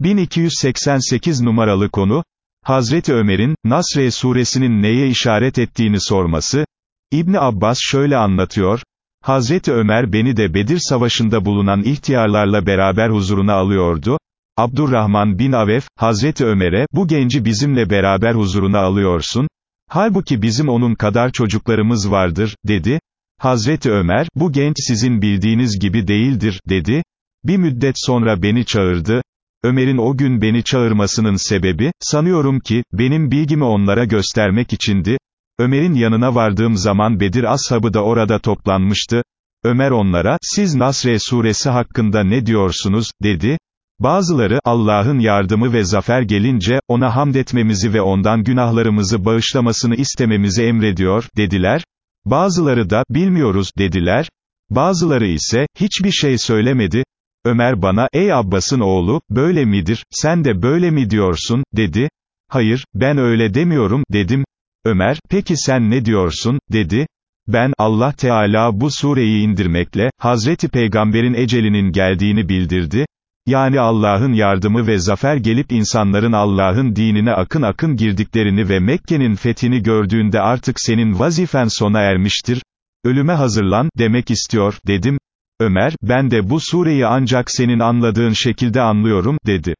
1288 numaralı konu, Hazreti Ömer'in, Nasre suresinin neye işaret ettiğini sorması, İbni Abbas şöyle anlatıyor, Hazreti Ömer beni de Bedir Savaşı'nda bulunan ihtiyarlarla beraber huzuruna alıyordu, Abdurrahman bin Avef, Hazreti Ömer'e, bu genci bizimle beraber huzuruna alıyorsun, halbuki bizim onun kadar çocuklarımız vardır, dedi, Hazreti Ömer, bu genç sizin bildiğiniz gibi değildir, dedi, bir müddet sonra beni çağırdı, Ömer'in o gün beni çağırmasının sebebi, sanıyorum ki, benim bilgimi onlara göstermek içindi, Ömer'in yanına vardığım zaman Bedir ashabı da orada toplanmıştı, Ömer onlara, siz Nasre suresi hakkında ne diyorsunuz, dedi, Bazıları, Allah'ın yardımı ve zafer gelince, ona hamd etmemizi ve ondan günahlarımızı bağışlamasını istememizi emrediyor, dediler. Bazıları da, bilmiyoruz, dediler. Bazıları ise, hiçbir şey söylemedi. Ömer bana, ey Abbas'ın oğlu, böyle midir, sen de böyle mi diyorsun, dedi. Hayır, ben öyle demiyorum, dedim. Ömer, peki sen ne diyorsun, dedi. Ben, Allah Teala bu sureyi indirmekle, Hazreti Peygamber'in ecelinin geldiğini bildirdi. Yani Allah'ın yardımı ve zafer gelip insanların Allah'ın dinine akın akın girdiklerini ve Mekke'nin fethini gördüğünde artık senin vazifen sona ermiştir, ölüme hazırlan, demek istiyor, dedim. Ömer, ben de bu sureyi ancak senin anladığın şekilde anlıyorum, dedi.